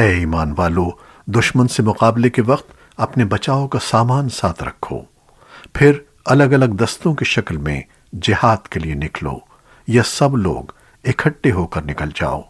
اے ایمان والو، دشمن سے مقابلے کے وقت اپنے بچاؤ کا سامان ساتھ رکھو۔ پھر الگ الگ دستوں کی شکل میں جہاد کے لیے نکلو۔ یا سب لوگ اکٹھے ہو کر نکل جاؤ۔